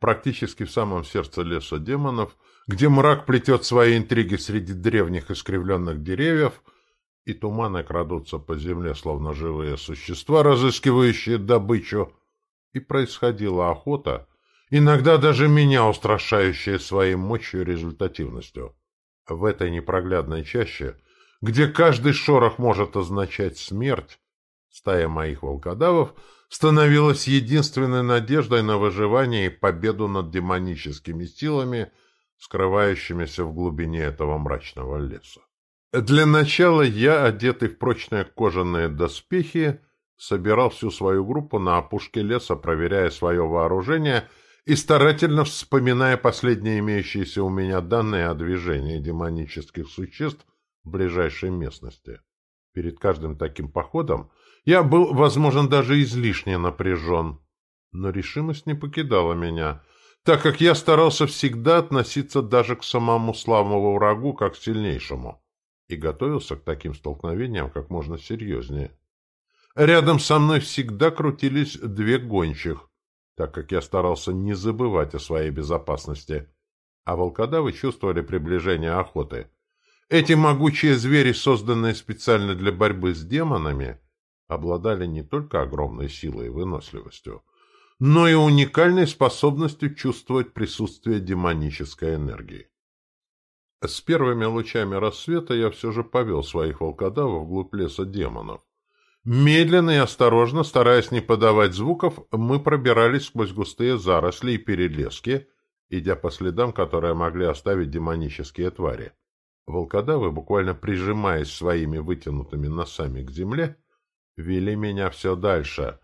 практически в самом сердце леса демонов, где мрак плетет свои интриги среди древних искривленных деревьев, и туманы крадутся по земле, словно живые существа, разыскивающие добычу, и происходила охота, иногда даже меня устрашающая своей мощью и результативностью. В этой непроглядной чаще, где каждый шорох может означать смерть, стая моих волкодавов становилась единственной надеждой на выживание и победу над демоническими силами, скрывающимися в глубине этого мрачного леса. Для начала я, одетый в прочные кожаные доспехи, собирал всю свою группу на опушке леса, проверяя свое вооружение и старательно вспоминая последние имеющиеся у меня данные о движении демонических существ в ближайшей местности. Перед каждым таким походом я был, возможно, даже излишне напряжен. Но решимость не покидала меня, так как я старался всегда относиться даже к самому славному врагу как к сильнейшему и готовился к таким столкновениям как можно серьезнее. Рядом со мной всегда крутились две гончих, так как я старался не забывать о своей безопасности, а волкодавы чувствовали приближение охоты. Эти могучие звери, созданные специально для борьбы с демонами, обладали не только огромной силой и выносливостью, но и уникальной способностью чувствовать присутствие демонической энергии. С первыми лучами рассвета я все же повел своих волкодавов вглубь леса демонов. Медленно и осторожно, стараясь не подавать звуков, мы пробирались сквозь густые заросли и перелески, идя по следам, которые могли оставить демонические твари. Волкодавы, буквально прижимаясь своими вытянутыми носами к земле, вели меня все дальше,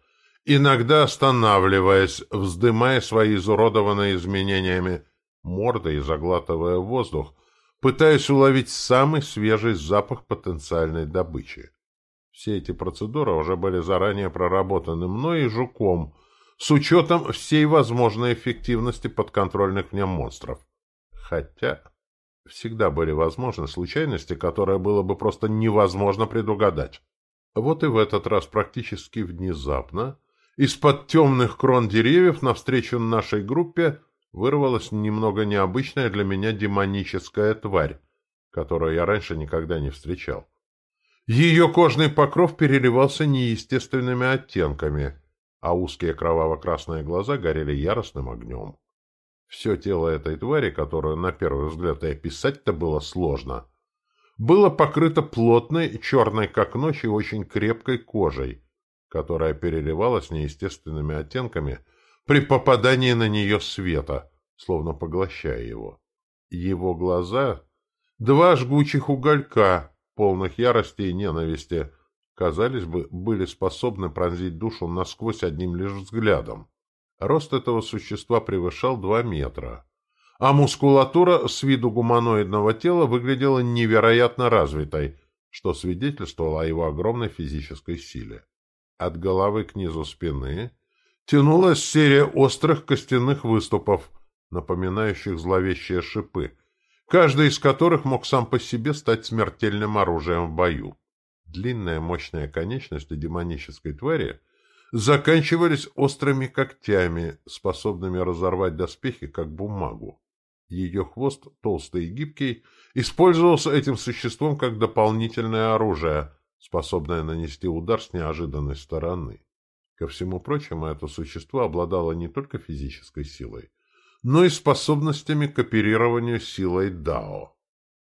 иногда останавливаясь, вздымая свои изуродованные изменениями морды и заглатывая воздух, пытаясь уловить самый свежий запах потенциальной добычи. Все эти процедуры уже были заранее проработаны мной и Жуком, с учетом всей возможной эффективности подконтрольных мне монстров. Хотя всегда были возможны случайности, которые было бы просто невозможно предугадать. Вот и в этот раз практически внезапно из-под темных крон деревьев навстречу нашей группе вырвалась немного необычная для меня демоническая тварь, которую я раньше никогда не встречал. Ее кожный покров переливался неестественными оттенками, а узкие кроваво-красные глаза горели яростным огнем. Все тело этой твари, которую на первый взгляд и описать-то было сложно, было покрыто плотной, черной как ночь и очень крепкой кожей, которая переливалась неестественными оттенками при попадании на нее света, словно поглощая его. Его глаза — два жгучих уголька, полных ярости и ненависти, казались бы, были способны пронзить душу насквозь одним лишь взглядом. Рост этого существа превышал два метра а мускулатура с виду гуманоидного тела выглядела невероятно развитой, что свидетельствовало о его огромной физической силе. От головы к низу спины тянулась серия острых костяных выступов, напоминающих зловещие шипы, каждый из которых мог сам по себе стать смертельным оружием в бою. Длинные мощные конечности демонической твари заканчивались острыми когтями, способными разорвать доспехи, как бумагу. Ее хвост, толстый и гибкий, использовался этим существом как дополнительное оружие, способное нанести удар с неожиданной стороны. Ко всему прочему, это существо обладало не только физической силой, но и способностями к оперированию силой Дао.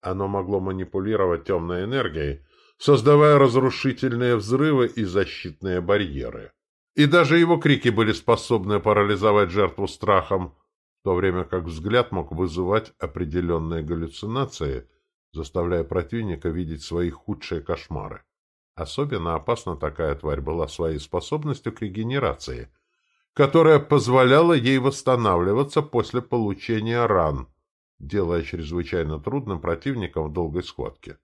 Оно могло манипулировать темной энергией, создавая разрушительные взрывы и защитные барьеры. И даже его крики были способны парализовать жертву страхом, в то время как взгляд мог вызывать определенные галлюцинации, заставляя противника видеть свои худшие кошмары. Особенно опасна такая тварь была своей способностью к регенерации, которая позволяла ей восстанавливаться после получения ран, делая чрезвычайно трудным противником в долгой схватке.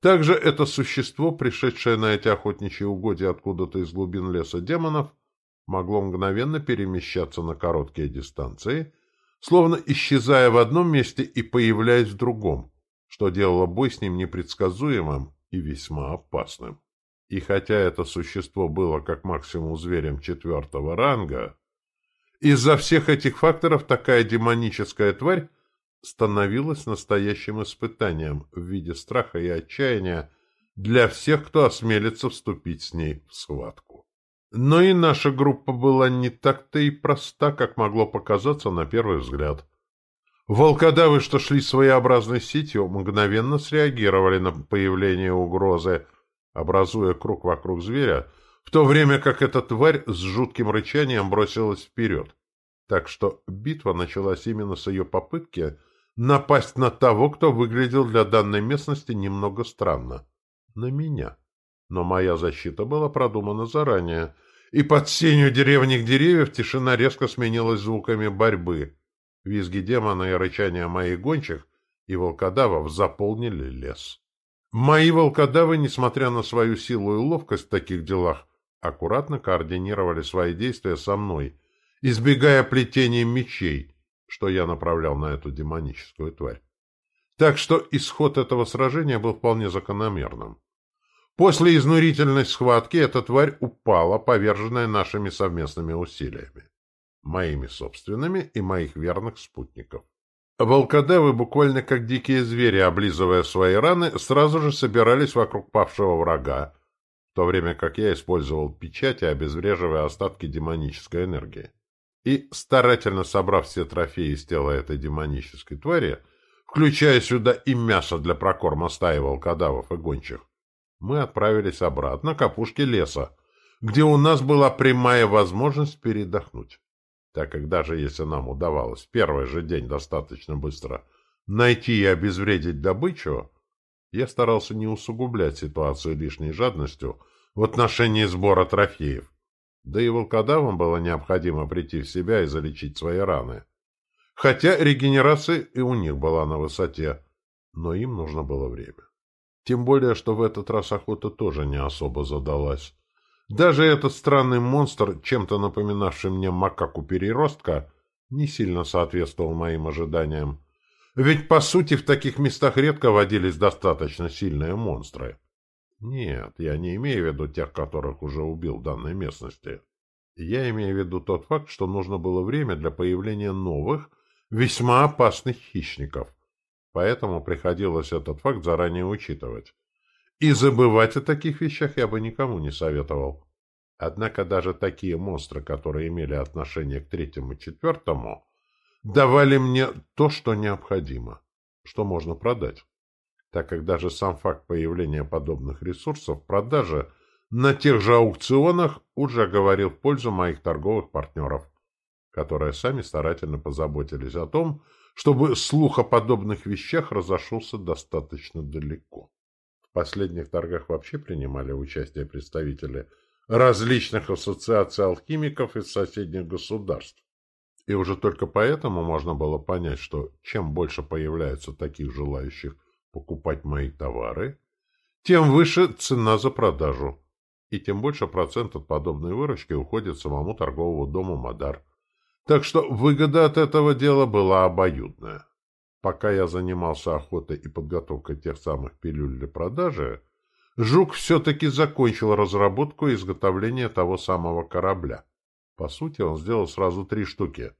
Также это существо, пришедшее на эти охотничьи угодья откуда-то из глубин леса демонов, могло мгновенно перемещаться на короткие дистанции, словно исчезая в одном месте и появляясь в другом, что делало бой с ним непредсказуемым и весьма опасным. И хотя это существо было как максимум зверем четвертого ранга, Из-за всех этих факторов такая демоническая тварь становилась настоящим испытанием в виде страха и отчаяния для всех, кто осмелится вступить с ней в схватку. Но и наша группа была не так-то и проста, как могло показаться на первый взгляд. Волкодавы, что шли своеобразной сетью, мгновенно среагировали на появление угрозы, образуя круг вокруг зверя, в то время как эта тварь с жутким рычанием бросилась вперед. Так что битва началась именно с ее попытки напасть на того, кто выглядел для данной местности немного странно. На меня. Но моя защита была продумана заранее, и под сенью деревних деревьев тишина резко сменилась звуками борьбы. Визги демона и рычания моих гончих и волкодавов заполнили лес. Мои волкодавы, несмотря на свою силу и ловкость в таких делах, аккуратно координировали свои действия со мной, избегая плетения мечей, что я направлял на эту демоническую тварь. Так что исход этого сражения был вполне закономерным. После изнурительной схватки эта тварь упала, поверженная нашими совместными усилиями. Моими собственными и моих верных спутников. Волкодавы, буквально как дикие звери, облизывая свои раны, сразу же собирались вокруг павшего врага, в то время как я использовал печати, обезвреживая остатки демонической энергии. И, старательно собрав все трофеи из тела этой демонической твари, включая сюда и мясо для прокорма стаи волкодавов и гончих, мы отправились обратно к опушке леса, где у нас была прямая возможность передохнуть. Так как даже если нам удавалось в первый же день достаточно быстро найти и обезвредить добычу, я старался не усугублять ситуацию лишней жадностью в отношении сбора трофеев. Да и волкодавам было необходимо прийти в себя и залечить свои раны. Хотя регенерация и у них была на высоте, но им нужно было время. Тем более, что в этот раз охота тоже не особо задалась. Даже этот странный монстр, чем-то напоминавший мне макаку-переростка, не сильно соответствовал моим ожиданиям. Ведь, по сути, в таких местах редко водились достаточно сильные монстры. Нет, я не имею в виду тех, которых уже убил в данной местности. Я имею в виду тот факт, что нужно было время для появления новых, весьма опасных хищников поэтому приходилось этот факт заранее учитывать. И забывать о таких вещах я бы никому не советовал. Однако даже такие монстры, которые имели отношение к третьему и четвертому, давали мне то, что необходимо, что можно продать. Так как даже сам факт появления подобных ресурсов в продаже на тех же аукционах уже говорил в пользу моих торговых партнеров, которые сами старательно позаботились о том, чтобы слух о подобных вещах разошелся достаточно далеко. В последних торгах вообще принимали участие представители различных ассоциаций алхимиков из соседних государств. И уже только поэтому можно было понять, что чем больше появляется таких желающих покупать мои товары, тем выше цена за продажу, и тем больше процент от подобной выручки уходит самому торговому дому «Мадар», так что выгода от этого дела была обоюдная. Пока я занимался охотой и подготовкой тех самых пилюль для продажи, Жук все-таки закончил разработку и изготовление того самого корабля. По сути, он сделал сразу три штуки.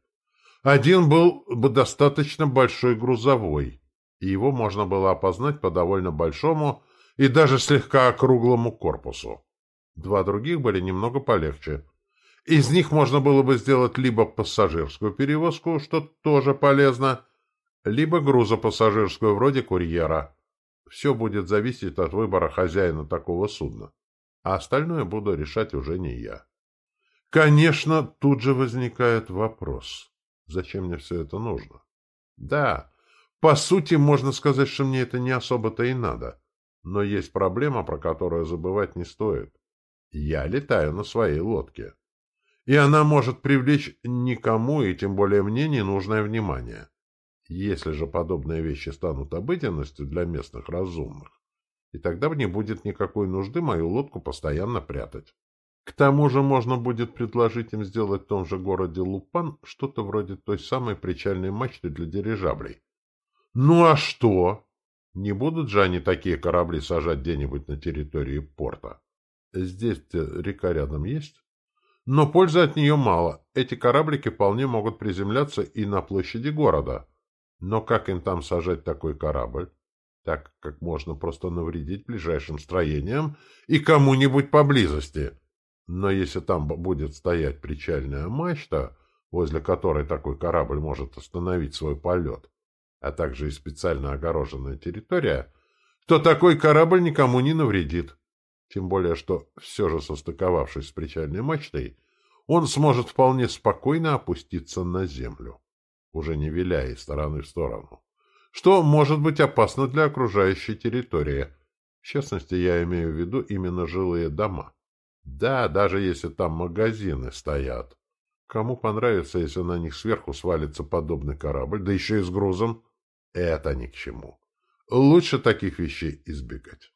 Один был бы достаточно большой грузовой, и его можно было опознать по довольно большому и даже слегка округлому корпусу. Два других были немного полегче — из них можно было бы сделать либо пассажирскую перевозку, что тоже полезно, либо грузопассажирскую вроде курьера. Все будет зависеть от выбора хозяина такого судна. А остальное буду решать уже не я. Конечно, тут же возникает вопрос. Зачем мне все это нужно? Да, по сути, можно сказать, что мне это не особо-то и надо. Но есть проблема, про которую забывать не стоит. Я летаю на своей лодке и она может привлечь никому и тем более мне ненужное внимание. Если же подобные вещи станут обыденностью для местных разумных, и тогда не будет никакой нужды мою лодку постоянно прятать. К тому же можно будет предложить им сделать в том же городе Лупан что-то вроде той самой причальной мачты для дирижаблей. Ну а что? Не будут же они такие корабли сажать где-нибудь на территории порта? Здесь река рядом есть? Но пользы от нее мало. Эти кораблики вполне могут приземляться и на площади города. Но как им там сажать такой корабль? Так как можно просто навредить ближайшим строениям и кому-нибудь поблизости. Но если там будет стоять причальная мачта, возле которой такой корабль может остановить свой полет, а также и специально огороженная территория, то такой корабль никому не навредит. Тем более, что все же состыковавшись с причальной мачтой, он сможет вполне спокойно опуститься на землю, уже не виляя из стороны в сторону, что может быть опасно для окружающей территории. В частности, я имею в виду именно жилые дома. Да, даже если там магазины стоят. Кому понравится, если на них сверху свалится подобный корабль, да еще и с грузом? Это ни к чему. Лучше таких вещей избегать.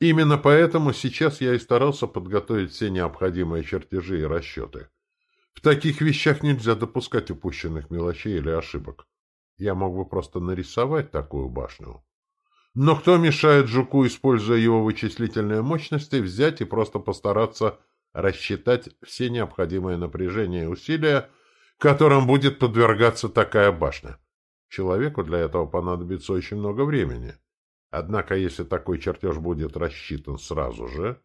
Именно поэтому сейчас я и старался подготовить все необходимые чертежи и расчеты. В таких вещах нельзя допускать упущенных мелочей или ошибок. Я мог бы просто нарисовать такую башню. Но кто мешает жуку, используя его вычислительные мощности, взять и просто постараться рассчитать все необходимые напряжения и усилия, которым будет подвергаться такая башня? Человеку для этого понадобится очень много времени. Однако, если такой чертеж будет рассчитан сразу же,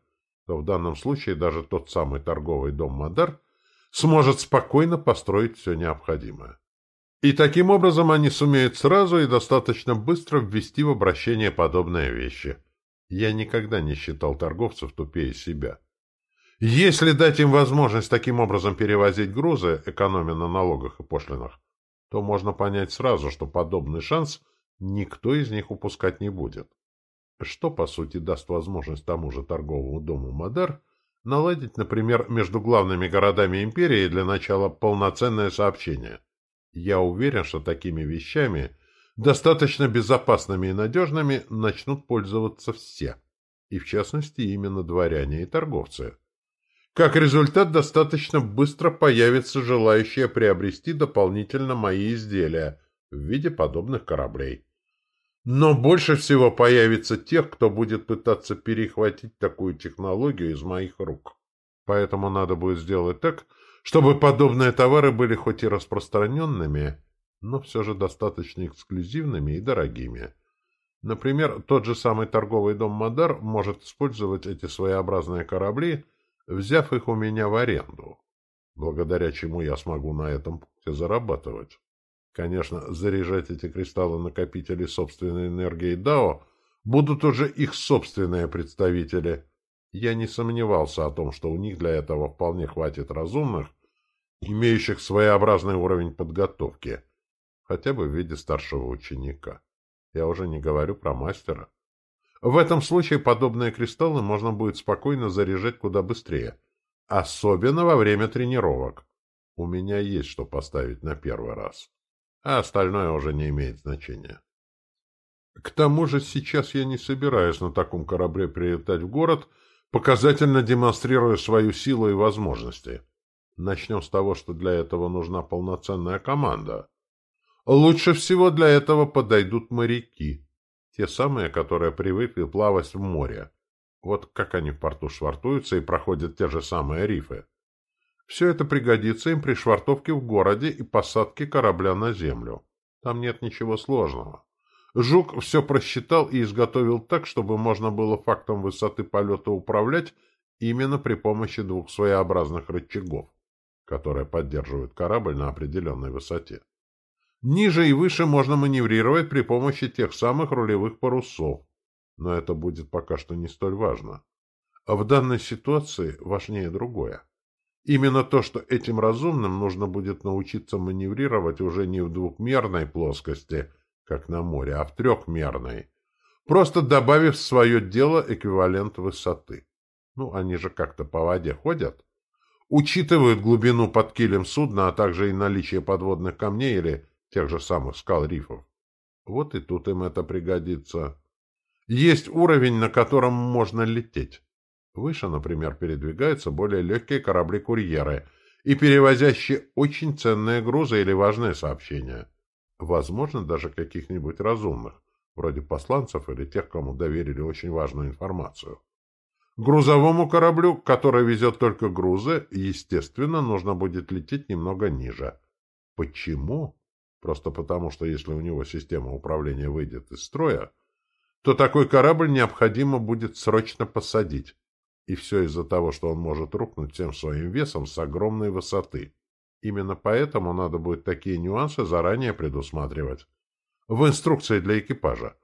то в данном случае даже тот самый торговый дом Мадар сможет спокойно построить все необходимое. И таким образом они сумеют сразу и достаточно быстро ввести в обращение подобные вещи. Я никогда не считал торговцев тупее себя. Если дать им возможность таким образом перевозить грузы, экономя на налогах и пошлинах, то можно понять сразу, что подобный шанс – никто из них упускать не будет. Что, по сути, даст возможность тому же торговому дому Мадар наладить, например, между главными городами империи для начала полноценное сообщение. Я уверен, что такими вещами, достаточно безопасными и надежными, начнут пользоваться все, и в частности именно дворяне и торговцы. Как результат, достаточно быстро появятся желающие приобрести дополнительно мои изделия в виде подобных кораблей. Но больше всего появится тех, кто будет пытаться перехватить такую технологию из моих рук. Поэтому надо будет сделать так, чтобы подобные товары были хоть и распространенными, но все же достаточно эксклюзивными и дорогими. Например, тот же самый торговый дом «Мадар» может использовать эти своеобразные корабли, взяв их у меня в аренду, благодаря чему я смогу на этом пункте зарабатывать. Конечно, заряжать эти кристаллы-накопители собственной энергией Дао будут уже их собственные представители. Я не сомневался о том, что у них для этого вполне хватит разумных, имеющих своеобразный уровень подготовки, хотя бы в виде старшего ученика. Я уже не говорю про мастера. В этом случае подобные кристаллы можно будет спокойно заряжать куда быстрее, особенно во время тренировок. У меня есть что поставить на первый раз а остальное уже не имеет значения. К тому же сейчас я не собираюсь на таком корабле прилетать в город, показательно демонстрируя свою силу и возможности. Начнем с того, что для этого нужна полноценная команда. Лучше всего для этого подойдут моряки, те самые, которые привыкли плавать в море. Вот как они в порту швартуются и проходят те же самые рифы. Все это пригодится им при швартовке в городе и посадке корабля на землю. Там нет ничего сложного. Жук все просчитал и изготовил так, чтобы можно было фактом высоты полета управлять именно при помощи двух своеобразных рычагов, которые поддерживают корабль на определенной высоте. Ниже и выше можно маневрировать при помощи тех самых рулевых парусов, но это будет пока что не столь важно. А в данной ситуации важнее другое. Именно то, что этим разумным нужно будет научиться маневрировать уже не в двухмерной плоскости, как на море, а в трехмерной, просто добавив в свое дело эквивалент высоты. Ну, они же как-то по воде ходят. Учитывают глубину под килем судна, а также и наличие подводных камней или тех же самых скал-рифов. Вот и тут им это пригодится. Есть уровень, на котором можно лететь. Выше, например, передвигаются более легкие корабли-курьеры и перевозящие очень ценные грузы или важные сообщения. Возможно, даже каких-нибудь разумных, вроде посланцев или тех, кому доверили очень важную информацию. Грузовому кораблю, который везет только грузы, естественно, нужно будет лететь немного ниже. Почему? Просто потому, что если у него система управления выйдет из строя, то такой корабль необходимо будет срочно посадить. И все из-за того, что он может рухнуть всем своим весом с огромной высоты. Именно поэтому надо будет такие нюансы заранее предусматривать. В инструкции для экипажа.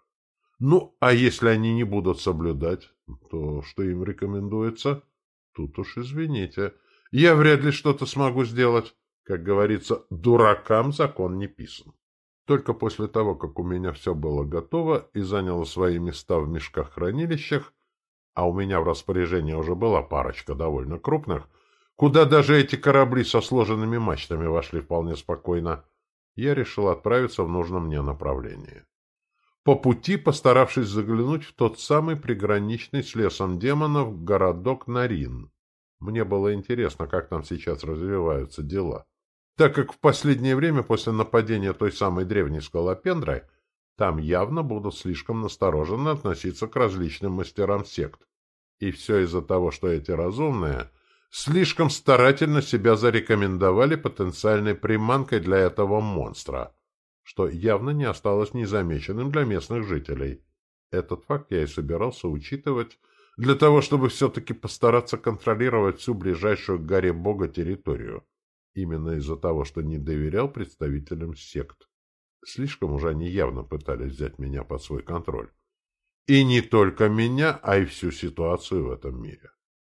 Ну, а если они не будут соблюдать, то что им рекомендуется? Тут уж извините. Я вряд ли что-то смогу сделать. Как говорится, дуракам закон не писан. Только после того, как у меня все было готово и заняло свои места в мешках-хранилищах, а у меня в распоряжении уже была парочка довольно крупных, куда даже эти корабли со сложенными мачтами вошли вполне спокойно, я решил отправиться в нужном мне направлении по пути постаравшись заглянуть в тот самый приграничный с лесом демонов городок Нарин. Мне было интересно, как там сейчас развиваются дела. Так как в последнее время после нападения той самой древней скалопендрой там явно будут слишком настороженно относиться к различным мастерам сект. И все из-за того, что эти разумные слишком старательно себя зарекомендовали потенциальной приманкой для этого монстра что явно не осталось незамеченным для местных жителей. Этот факт я и собирался учитывать для того, чтобы все-таки постараться контролировать всю ближайшую к горе Бога территорию. Именно из-за того, что не доверял представителям сект. Слишком уже они явно пытались взять меня под свой контроль. И не только меня, а и всю ситуацию в этом мире.